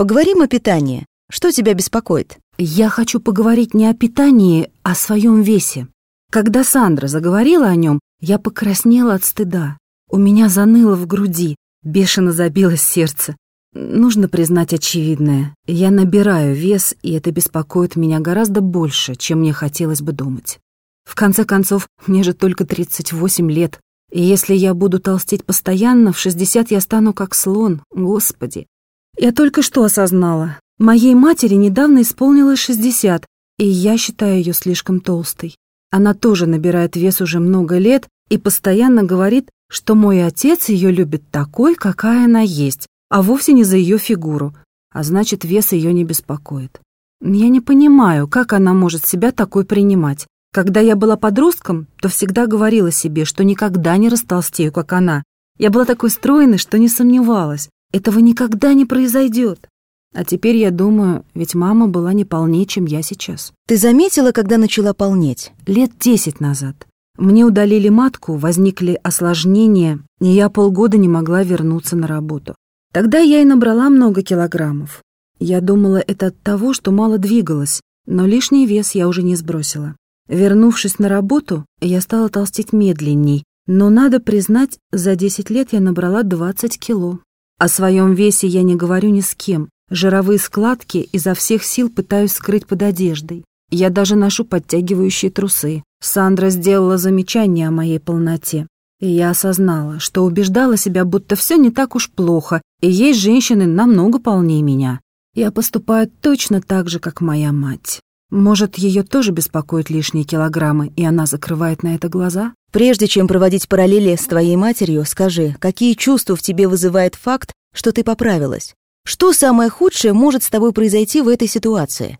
Поговорим о питании. Что тебя беспокоит? Я хочу поговорить не о питании, а о своем весе. Когда Сандра заговорила о нем, я покраснела от стыда. У меня заныло в груди, бешено забилось сердце. Нужно признать очевидное. Я набираю вес, и это беспокоит меня гораздо больше, чем мне хотелось бы думать. В конце концов, мне же только 38 лет, и если я буду толстеть постоянно, в 60 я стану как слон, господи. Я только что осознала. Моей матери недавно исполнилось 60, и я считаю ее слишком толстой. Она тоже набирает вес уже много лет и постоянно говорит, что мой отец ее любит такой, какая она есть, а вовсе не за ее фигуру, а значит, вес ее не беспокоит. Я не понимаю, как она может себя такой принимать. Когда я была подростком, то всегда говорила себе, что никогда не растолстею, как она. Я была такой стройной, что не сомневалась. Этого никогда не произойдет. А теперь я думаю, ведь мама была не полнее, чем я сейчас. Ты заметила, когда начала полнеть? Лет десять назад. Мне удалили матку, возникли осложнения, и я полгода не могла вернуться на работу. Тогда я и набрала много килограммов. Я думала, это от того, что мало двигалась, но лишний вес я уже не сбросила. Вернувшись на работу, я стала толстеть медленней, но, надо признать, за 10 лет я набрала 20 кило. О своем весе я не говорю ни с кем. Жировые складки изо всех сил пытаюсь скрыть под одеждой. Я даже ношу подтягивающие трусы. Сандра сделала замечание о моей полноте. И я осознала, что убеждала себя, будто все не так уж плохо, и есть женщины намного полнее меня. Я поступаю точно так же, как моя мать. Может, ее тоже беспокоят лишние килограммы, и она закрывает на это глаза? Прежде чем проводить параллели с твоей матерью, скажи, какие чувства в тебе вызывает факт, что ты поправилась? Что самое худшее может с тобой произойти в этой ситуации?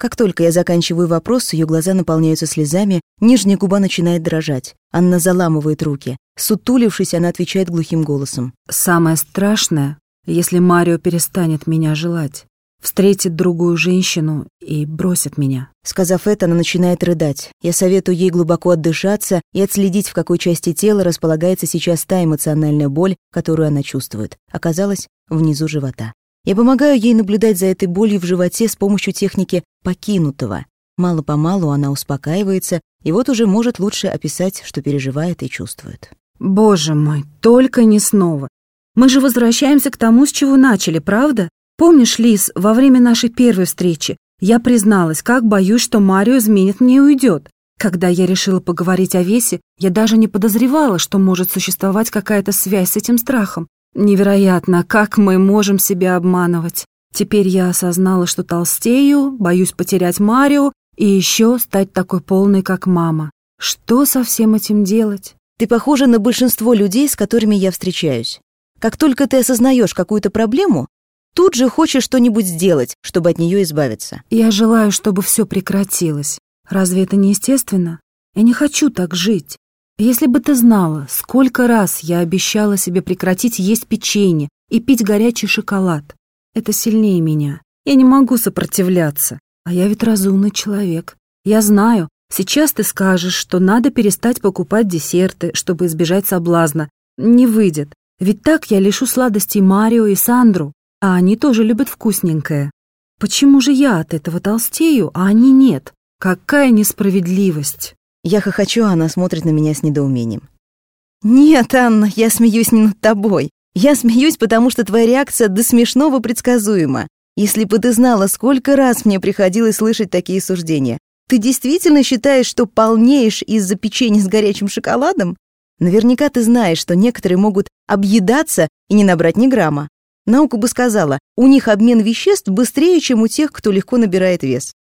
Как только я заканчиваю вопрос, ее глаза наполняются слезами, нижняя губа начинает дрожать. Анна заламывает руки. Сутулившись, она отвечает глухим голосом. «Самое страшное, если Марио перестанет меня желать, встретит другую женщину и бросит меня». Сказав это, она начинает рыдать. Я советую ей глубоко отдышаться и отследить, в какой части тела располагается сейчас та эмоциональная боль, которую она чувствует. Оказалось, внизу живота. Я помогаю ей наблюдать за этой болью в животе с помощью техники покинутого. Мало-помалу она успокаивается и вот уже может лучше описать, что переживает и чувствует. «Боже мой, только не снова. Мы же возвращаемся к тому, с чего начали, правда? Помнишь, Лис, во время нашей первой встречи я призналась, как боюсь, что Марио изменит мне и уйдет. Когда я решила поговорить о весе, я даже не подозревала, что может существовать какая-то связь с этим страхом. Невероятно, как мы можем себя обманывать. Теперь я осознала, что толстею, боюсь потерять Марио и еще стать такой полной, как мама. Что со всем этим делать? Ты похожа на большинство людей, с которыми я встречаюсь. Как только ты осознаешь какую-то проблему, тут же хочешь что-нибудь сделать, чтобы от нее избавиться. Я желаю, чтобы все прекратилось. Разве это не естественно? Я не хочу так жить. Если бы ты знала, сколько раз я обещала себе прекратить есть печенье и пить горячий шоколад. Это сильнее меня. Я не могу сопротивляться. А я ведь разумный человек. Я знаю, сейчас ты скажешь, что надо перестать покупать десерты, чтобы избежать соблазна. Не выйдет. Ведь так я лишу сладостей Марио и Сандру, а они тоже любят вкусненькое. Почему же я от этого толстею, а они нет? Какая несправедливость! Я хохочу, а она смотрит на меня с недоумением. «Нет, Анна, я смеюсь не над тобой. Я смеюсь, потому что твоя реакция до смешного предсказуема. Если бы ты знала, сколько раз мне приходилось слышать такие суждения. Ты действительно считаешь, что полнеешь из-за печенья с горячим шоколадом? Наверняка ты знаешь, что некоторые могут объедаться и не набрать ни грамма. Наука бы сказала, у них обмен веществ быстрее, чем у тех, кто легко набирает вес.